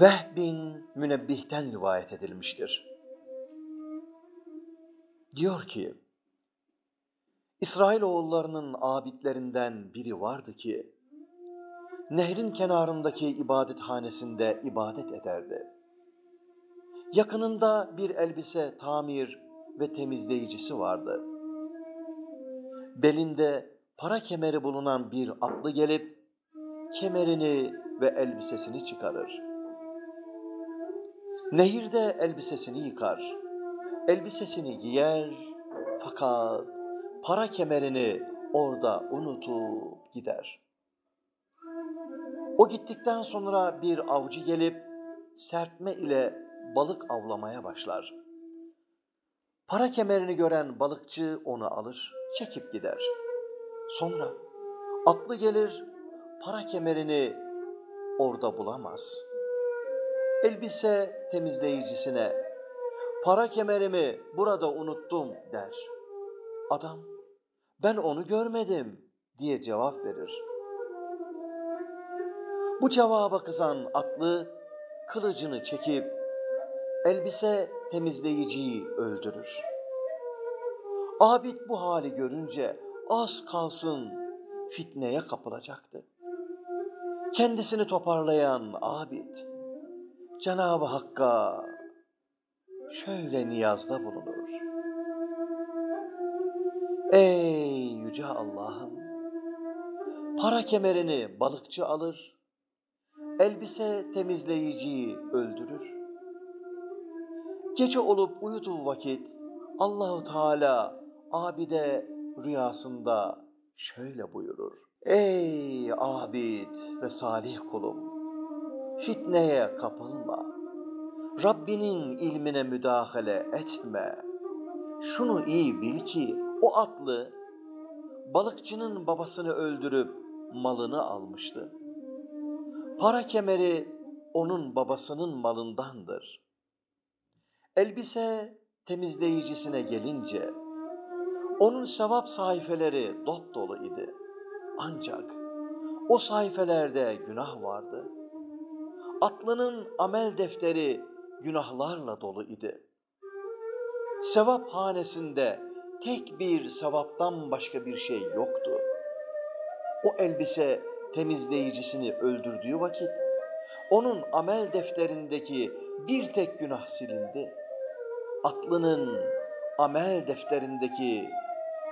Vehb bin Münebbih'ten rivayet edilmiştir. Diyor ki, İsrailoğullarının abidlerinden biri vardı ki, nehrin kenarındaki ibadethanesinde ibadet ederdi. Yakınında bir elbise tamir ve temizleyicisi vardı. Belinde para kemeri bulunan bir atlı gelip, kemerini ve elbisesini çıkarır. Nehirde elbisesini yıkar, elbisesini giyer fakat para kemerini orada unutup gider. O gittikten sonra bir avcı gelip serpme ile balık avlamaya başlar. Para kemerini gören balıkçı onu alır, çekip gider. Sonra atlı gelir, para kemerini orada bulamaz. Elbise temizleyicisine, para kemerimi burada unuttum der. Adam, ben onu görmedim diye cevap verir. Bu cevaba kızan atlı kılıcını çekip elbise temizleyiciyi öldürür. Abid bu hali görünce az kalsın fitneye kapılacaktı. Kendisini toparlayan Abid, Cenab-ı Hakk'a şöyle niyazda bulunur. Ey yüce Allah'ım! Para kemerini balıkçı alır, elbise temizleyiciyi öldürür. Gece olup uyuduğu vakit Allahu Teala abide rüyasında şöyle buyurur. Ey abid ve salih kulum! Fitneye kapılma. Rabbinin ilmine müdahale etme. Şunu iyi bil ki o atlı balıkçının babasını öldürüp malını almıştı. Para kemeri onun babasının malındandır. Elbise temizleyicisine gelince onun sevap sayfeleri dop dolu idi. Ancak o sayfelerde günah vardı. Atlının amel defteri günahlarla dolu idi. Sevap hanesinde tek bir sevaptan başka bir şey yoktu. O elbise temizleyicisini öldürdüğü vakit onun amel defterindeki bir tek günah silindi. Atlının amel defterindeki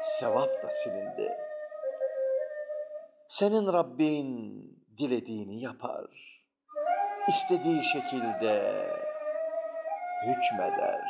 sevap da silindi. Senin Rabbin dilediğini yapar. İstediği şekilde hükmeder.